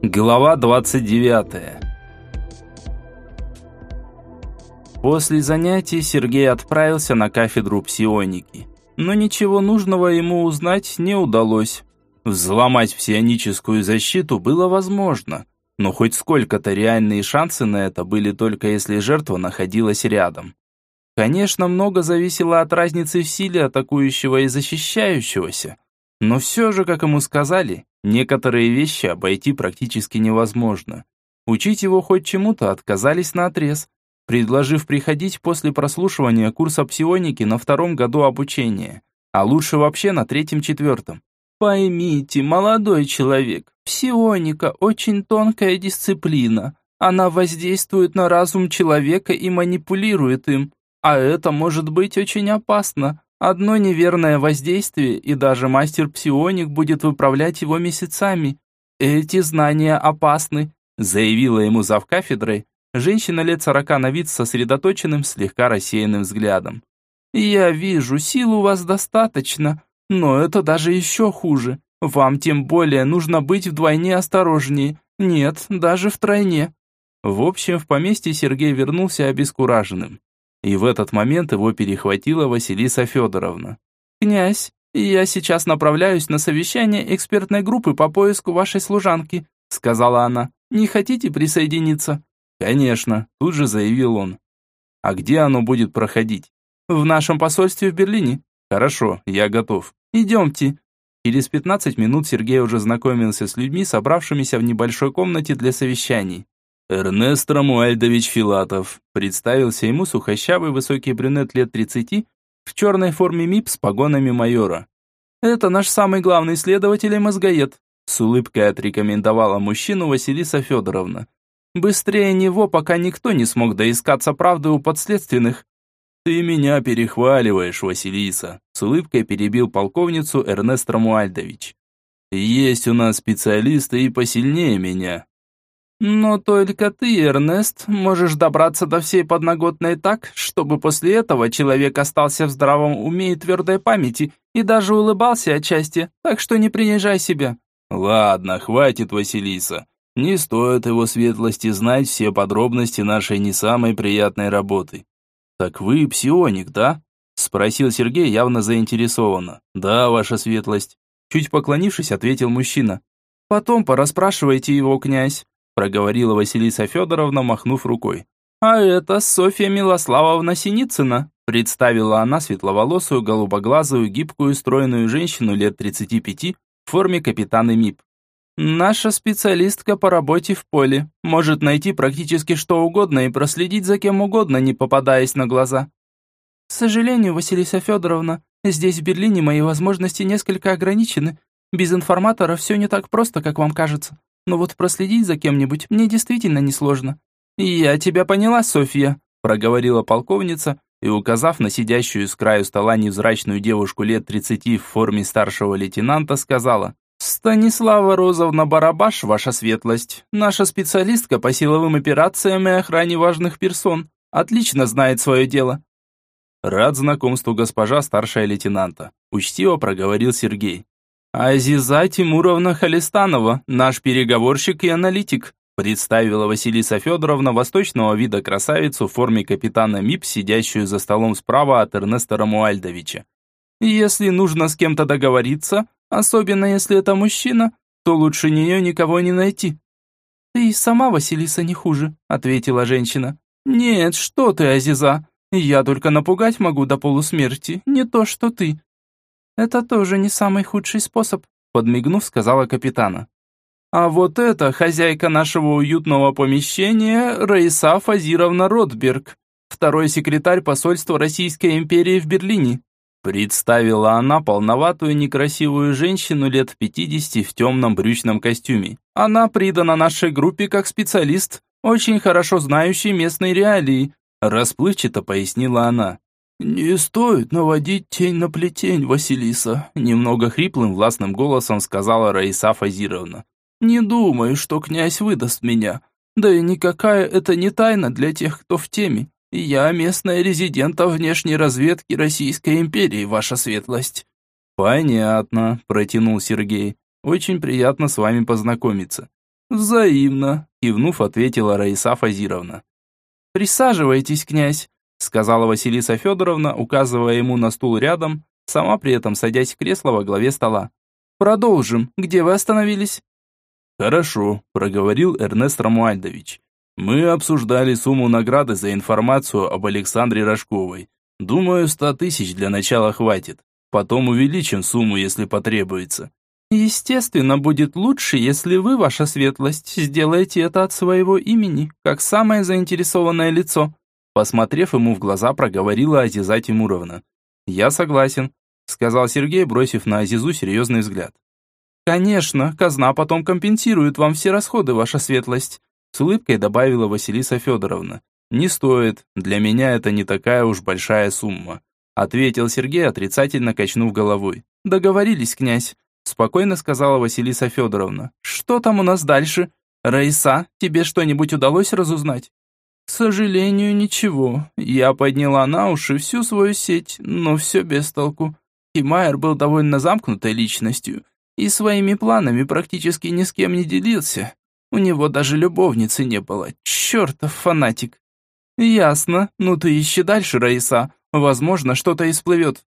Глава 29. После занятий Сергей отправился на кафедру псионики. Но ничего нужного ему узнать не удалось. Взломать псионическую защиту было возможно, но хоть сколько-то реальные шансы на это были только если жертва находилась рядом. Конечно, много зависело от разницы в силе атакующего и защищающегося, но все же, как ему сказали, некоторые вещи обойти практически невозможно. Учить его хоть чему-то отказались наотрез, предложив приходить после прослушивания курса псионики на втором году обучения, а лучше вообще на третьем-четвертом. Поймите, молодой человек, псионика – очень тонкая дисциплина. Она воздействует на разум человека и манипулирует им, а это может быть очень опасно. Одно неверное воздействие, и даже мастер-псионик будет выправлять его месяцами. Эти знания опасны, заявила ему завкафедрой, женщина лет сорока на вид с сосредоточенным, слегка рассеянным взглядом. «Я вижу, сил у вас достаточно, но это даже еще хуже. Вам тем более нужно быть вдвойне осторожнее. Нет, даже втройне». В общем, в поместье Сергей вернулся обескураженным. И в этот момент его перехватила Василиса Федоровна. «Князь, я сейчас направляюсь на совещание экспертной группы по поиску вашей служанки», сказала она. «Не хотите присоединиться?» «Конечно», тут же заявил он. «А где оно будет проходить?» «В нашем посольстве в Берлине». «Хорошо, я готов. Идемте». Через 15 минут Сергей уже знакомился с людьми, собравшимися в небольшой комнате для совещаний. «Эрнест Рамуальдович Филатов», представился ему сухощавый высокий брюнет лет 30 в черной форме МИП с погонами майора. «Это наш самый главный следователь и мозгоед», с улыбкой отрекомендовала мужчину Василиса Федоровна. «Быстрее него, пока никто не смог доискаться правды у подследственных». «Ты меня перехваливаешь, Василиса», с улыбкой перебил полковницу Эрнест Рамуальдович. «Есть у нас специалисты и посильнее меня, но только ты, Эрнест, можешь добраться до всей подноготной так, чтобы после этого человек остался в здравом уме и твердой памяти и даже улыбался отчасти, так что не принижай себя. Ладно, хватит, Василиса. Не стоит его светлости знать все подробности нашей не самой приятной работы. Так вы псионик, да? Спросил Сергей явно заинтересованно. Да, ваша светлость. Чуть поклонившись, ответил мужчина. Потом порасспрашивайте его, князь проговорила Василиса Федоровна, махнув рукой. «А это Софья Милославовна Синицына», представила она светловолосую, голубоглазую, гибкую, стройную женщину лет 35 в форме капитана МИП. «Наша специалистка по работе в поле. Может найти практически что угодно и проследить за кем угодно, не попадаясь на глаза». «К сожалению, Василиса Федоровна, здесь в Берлине мои возможности несколько ограничены. Без информатора все не так просто, как вам кажется но вот проследить за кем-нибудь мне действительно несложно». «Я тебя поняла, Софья», – проговорила полковница и, указав на сидящую с краю стола невзрачную девушку лет 30 в форме старшего лейтенанта, сказала «Станислава Розовна Барабаш, ваша светлость, наша специалистка по силовым операциям и охране важных персон, отлично знает свое дело». «Рад знакомству госпожа старшая лейтенанта», – учтиво проговорил Сергей. «Азиза Тимуровна Халистанова, наш переговорщик и аналитик», представила Василиса Федоровна восточного вида красавицу в форме капитана МИП, сидящую за столом справа от Эрнеста Рамуальдовича. «Если нужно с кем-то договориться, особенно если это мужчина, то лучше нее никого не найти». «Ты сама, Василиса, не хуже», — ответила женщина. «Нет, что ты, Азиза, я только напугать могу до полусмерти, не то что ты. «Это тоже не самый худший способ», подмигнув, сказала капитана. «А вот это хозяйка нашего уютного помещения Раиса Фазировна Ротберг, второй секретарь посольства Российской империи в Берлине», представила она полноватую некрасивую женщину лет 50 в темном брючном костюме. «Она придана нашей группе как специалист, очень хорошо знающий местные реалии», расплывчато пояснила она. «Не стоит наводить тень на плетень, Василиса», немного хриплым властным голосом сказала Раиса Фазировна. «Не думаю, что князь выдаст меня. Да и никакая это не тайна для тех, кто в теме. Я местная резидента внешней разведки Российской империи, ваша светлость». «Понятно», – протянул Сергей. «Очень приятно с вами познакомиться. «Взаимно», – кивнув, ответила Раиса Фазировна. «Присаживайтесь, князь», – сказала Василиса Федоровна, указывая ему на стул рядом, сама при этом садясь в кресло во главе стола. «Продолжим. Где вы остановились?» «Хорошо», – проговорил Эрнест Рамуальдович. «Мы обсуждали сумму награды за информацию об Александре Рожковой. Думаю, ста тысяч для начала хватит. Потом увеличим сумму, если потребуется». «Естественно, будет лучше, если вы, ваша светлость, сделаете это от своего имени, как самое заинтересованное лицо», посмотрев ему в глаза, проговорила Азиза Тимуровна. «Я согласен», сказал Сергей, бросив на Азизу серьезный взгляд. «Конечно, казна потом компенсирует вам все расходы, ваша светлость», с улыбкой добавила Василиса Федоровна. «Не стоит, для меня это не такая уж большая сумма», ответил Сергей, отрицательно качнув головой. «Договорились, князь спокойно сказала Василиса Федоровна. Что там у нас дальше? Раиса, тебе что-нибудь удалось разузнать? К сожалению, ничего. Я подняла на уши всю свою сеть, но все без толку. Химайер был довольно замкнутой личностью и своими планами практически ни с кем не делился. У него даже любовницы не было. Чертов фанатик. Ясно. Ну ты ищи дальше, Раиса. Возможно, что-то и всплывет.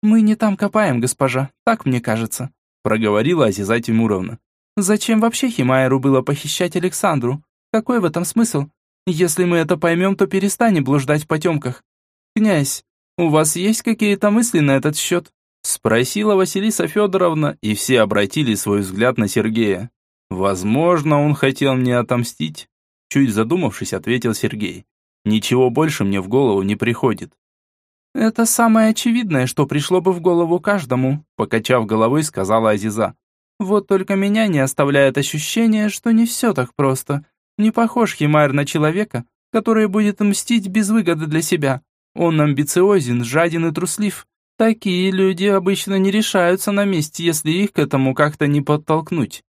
Мы не там копаем, госпожа. Так мне кажется проговорила Азиза Тимуровна. «Зачем вообще Химайеру было похищать Александру? Какой в этом смысл? Если мы это поймем, то перестанем блуждать в потемках. Князь, у вас есть какие-то мысли на этот счет?» Спросила Василиса Федоровна, и все обратили свой взгляд на Сергея. «Возможно, он хотел мне отомстить», чуть задумавшись, ответил Сергей. «Ничего больше мне в голову не приходит. «Это самое очевидное, что пришло бы в голову каждому», покачав головой, сказала Азиза. «Вот только меня не оставляет ощущение, что не все так просто. Не похож Химайр на человека, который будет мстить без выгоды для себя. Он амбициозен, жаден и труслив. Такие люди обычно не решаются на месте, если их к этому как-то не подтолкнуть».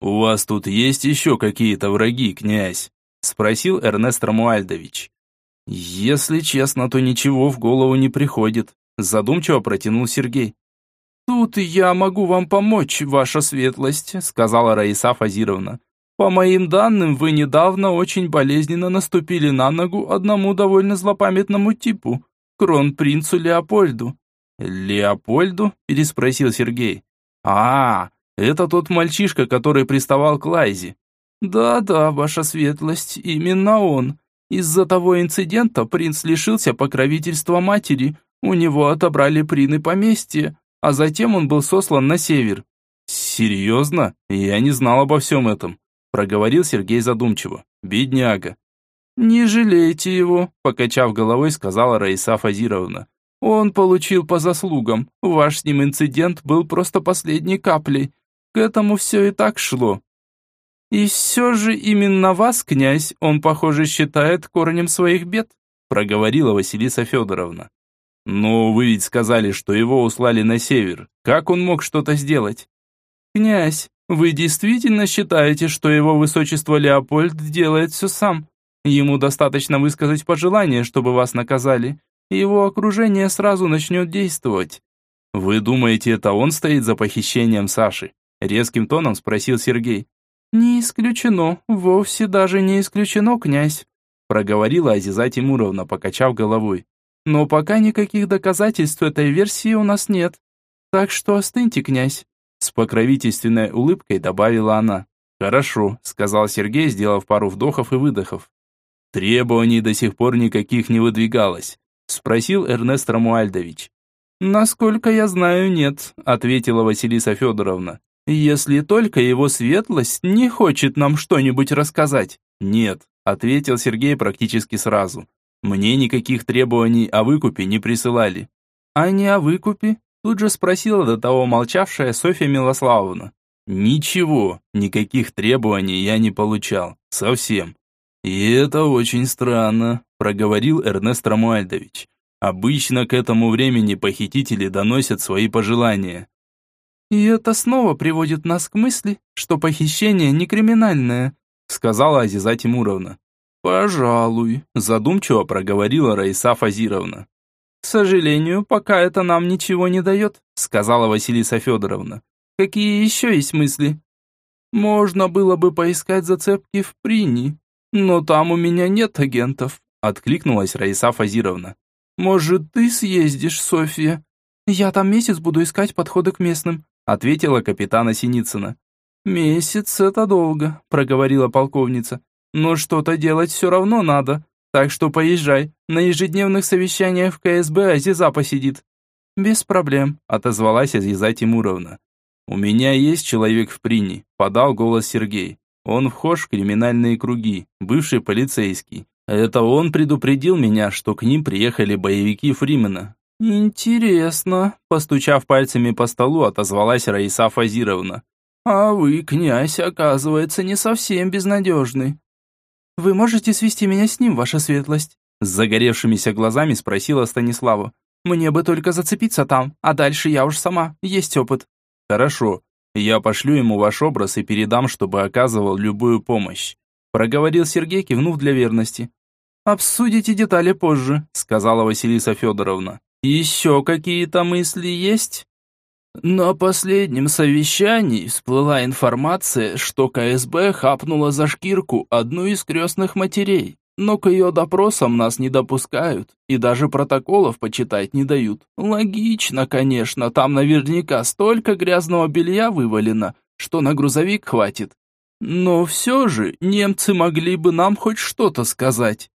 «У вас тут есть еще какие-то враги, князь?» спросил Эрнест Рамуальдович. «Если честно, то ничего в голову не приходит», задумчиво протянул Сергей. «Тут я могу вам помочь, ваша светлость», сказала Раиса Фазировна. «По моим данным, вы недавно очень болезненно наступили на ногу одному довольно злопамятному типу, кронпринцу Леопольду». «Леопольду?» – переспросил Сергей. «А, это тот мальчишка, который приставал к Лайзе». «Да-да, ваша светлость, именно он. Из-за того инцидента принц лишился покровительства матери, у него отобрали прины поместье, а затем он был сослан на север. «Серьезно? Я не знал обо всем этом», – проговорил Сергей задумчиво. «Бедняга». «Не жалейте его», – покачав головой, сказала Раиса Фазировна. «Он получил по заслугам. Ваш с ним инцидент был просто последней каплей. К этому все и так шло. «И все же именно вас, князь, он, похоже, считает корнем своих бед», проговорила Василиса Федоровна. «Но вы ведь сказали, что его услали на север. Как он мог что-то сделать?» «Князь, вы действительно считаете, что его высочество Леопольд делает все сам? Ему достаточно высказать пожелание, чтобы вас наказали. Его окружение сразу начнет действовать». «Вы думаете, это он стоит за похищением Саши?» Резким тоном спросил Сергей. «Не исключено, вовсе даже не исключено, князь», проговорила Азиза Тимуровна, покачав головой. «Но пока никаких доказательств этой версии у нас нет. Так что остыньте, князь», с покровительственной улыбкой добавила она. «Хорошо», сказал Сергей, сделав пару вдохов и выдохов. «Требований до сих пор никаких не выдвигалось», спросил Эрнест Рамуальдович. «Насколько я знаю, нет», ответила Василиса Федоровна. «Если только его светлость не хочет нам что-нибудь рассказать». «Нет», — ответил Сергей практически сразу. «Мне никаких требований о выкупе не присылали». «А не о выкупе?» Тут же спросила до того молчавшая Софья Милославовна. «Ничего, никаких требований я не получал. Совсем». «И это очень странно», — проговорил Эрнест Рамуальдович. «Обычно к этому времени похитители доносят свои пожелания. «И это снова приводит нас к мысли, что похищение не криминальное», сказала Азиза Тимуровна. «Пожалуй», задумчиво проговорила Раиса Фазировна. «К сожалению, пока это нам ничего не дает», сказала Василиса Федоровна. «Какие еще есть мысли?» Можно было бы поискать зацепки в Прини, но там у меня нет агентов, откликнулась Раиса Фазировна. Может, ты съездишь, Софья? Я там месяц буду искать подходы к местным, ответила капитана Синицына. Месяц это долго, проговорила полковница. Но что-то делать все равно надо. Так что поезжай. На ежедневных совещаниях в КСБ Азиза посидит. Без проблем, отозвалась Азиза Тимуровна. «У меня есть человек в Прине», – подал голос Сергей. «Он вхож в криминальные круги, бывший полицейский. Это он предупредил меня, что к ним приехали боевики Фримена». «Интересно», – постучав пальцами по столу, отозвалась Раиса Фазировна. «А вы, князь, оказывается, не совсем безнадежный». «Вы можете свести меня с ним, ваша светлость?» С загоревшимися глазами спросила Станислава. «Мне бы только зацепиться там, а дальше я уж сама, есть опыт». «Хорошо, я пошлю ему ваш образ и передам, чтобы оказывал любую помощь», проговорил Сергей, кивнув для верности. «Обсудите детали позже», сказала Василиса Федоровна. «Еще какие-то мысли есть?» На последнем совещании всплыла информация, что КСБ хапнула за шкирку одну из крестных матерей но к ее допросам нас не допускают и даже протоколов почитать не дают. Логично, конечно, там наверняка столько грязного белья вывалено, что на грузовик хватит. Но все же немцы могли бы нам хоть что-то сказать.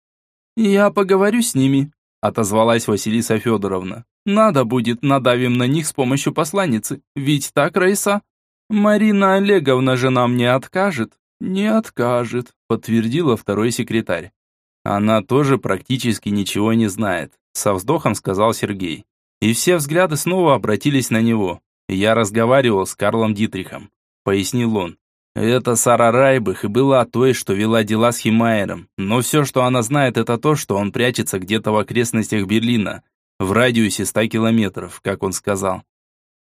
Я поговорю с ними, отозвалась Василиса Федоровна. Надо будет, надавим на них с помощью посланницы. Ведь так, Раиса? Марина Олеговна же нам не откажет. Не откажет, подтвердила второй секретарь. Она тоже практически ничего не знает, со вздохом сказал Сергей. И все взгляды снова обратились на него. Я разговаривал с Карлом Дитрихом, пояснил он. Это Сара Райбах и была той, что вела дела с Химайером. Но все, что она знает, это то, что он прячется где-то в окрестностях Берлина, в радиусе ста километров, как он сказал.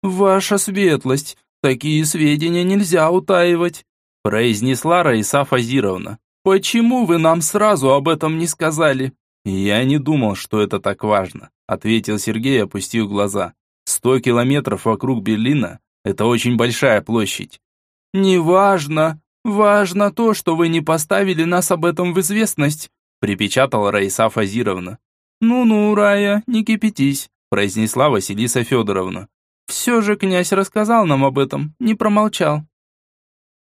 «Ваша светлость, такие сведения нельзя утаивать», произнесла Раиса Фазировна. «Почему вы нам сразу об этом не сказали?» «Я не думал, что это так важно», ответил Сергей, опустив глаза. «Сто километров вокруг Берлина – это очень большая площадь». «Неважно. Важно то, что вы не поставили нас об этом в известность», припечатала Раиса Фазировна. «Ну-ну, Рая, не кипятись», произнесла Василиса Федоровна. «Все же князь рассказал нам об этом, не промолчал».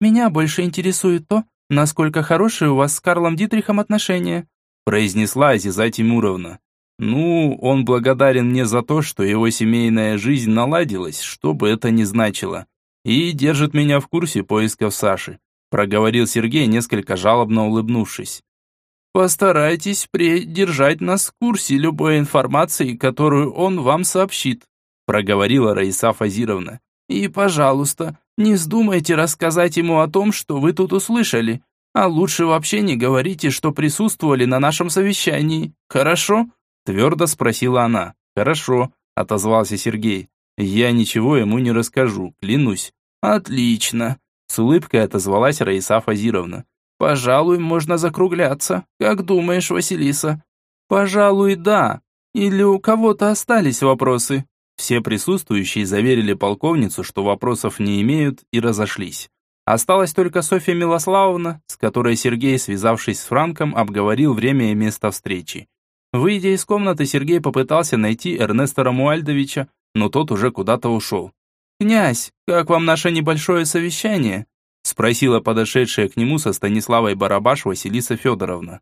«Меня больше интересует то, насколько хорошие у вас с Карлом Дитрихом отношения», произнесла Азиза Тимуровна. «Ну, он благодарен мне за то, что его семейная жизнь наладилась, что бы это ни значило, и держит меня в курсе поисков Саши», проговорил Сергей, несколько жалобно улыбнувшись. «Постарайтесь придержать нас в курсе любой информации, которую он вам сообщит», проговорила Раиса Фазировна. «И, пожалуйста, не вздумайте рассказать ему о том, что вы тут услышали. А лучше вообще не говорите, что присутствовали на нашем совещании. Хорошо?» Твердо спросила она. «Хорошо», отозвался Сергей. «Я ничего ему не расскажу, клянусь». «Отлично», с улыбкой отозвалась Раиса Фазировна. «Пожалуй, можно закругляться. Как думаешь, Василиса?» «Пожалуй, да. Или у кого-то остались вопросы?» Все присутствующие заверили полковницу, что вопросов не имеют, и разошлись. Осталась только Софья Милославовна, с которой Сергей, связавшись с Франком, обговорил время и место встречи. Выйдя из комнаты, Сергей попытался найти Эрнеста Рамуальдовича, но тот уже куда-то ушел. «Князь, как вам наше небольшое совещание?» Спросила подошедшая к нему со Станиславой Барабаш Василиса Федоровна.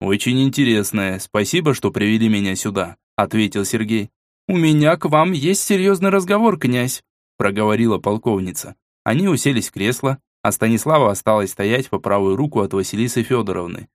«Очень интересное. Спасибо, что привели меня сюда», ответил Сергей. «У меня к вам есть серьезный разговор, князь», проговорила полковница. Они уселись в кресло, а Станислава осталась стоять по правую руку от Василисы Федоровны.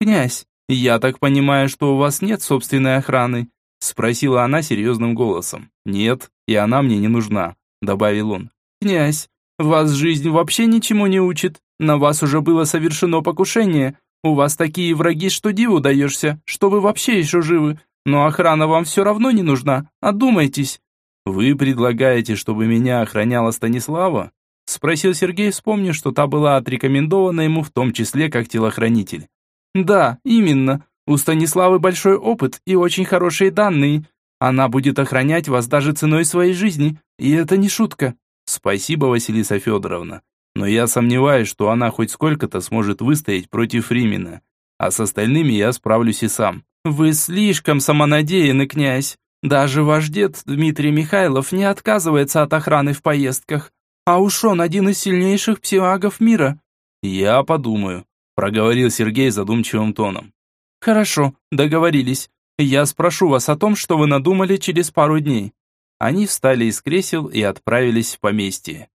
«Князь, я так понимаю, что у вас нет собственной охраны?» спросила она серьезным голосом. «Нет, и она мне не нужна», добавил он. «Князь, вас жизнь вообще ничему не учит. На вас уже было совершено покушение. У вас такие враги, что диву даешься, что вы вообще еще живы. Но охрана вам все равно не нужна. Одумайтесь». «Вы предлагаете, чтобы меня охраняла Станислава?» Спросил Сергей, вспомнив, что та была отрекомендована ему в том числе как телохранитель. «Да, именно. У Станиславы большой опыт и очень хорошие данные. Она будет охранять вас даже ценой своей жизни, и это не шутка». «Спасибо, Василиса Федоровна. Но я сомневаюсь, что она хоть сколько-то сможет выстоять против Римина. А с остальными я справлюсь и сам. Вы слишком самонадеянный, князь. Даже ваш дед Дмитрий Михайлов не отказывается от охраны в поездках. А уж он один из сильнейших псиагов мира. Я подумаю, проговорил Сергей задумчивым тоном. Хорошо, договорились. Я спрошу вас о том, что вы надумали через пару дней. Они встали из кресел и отправились в поместье.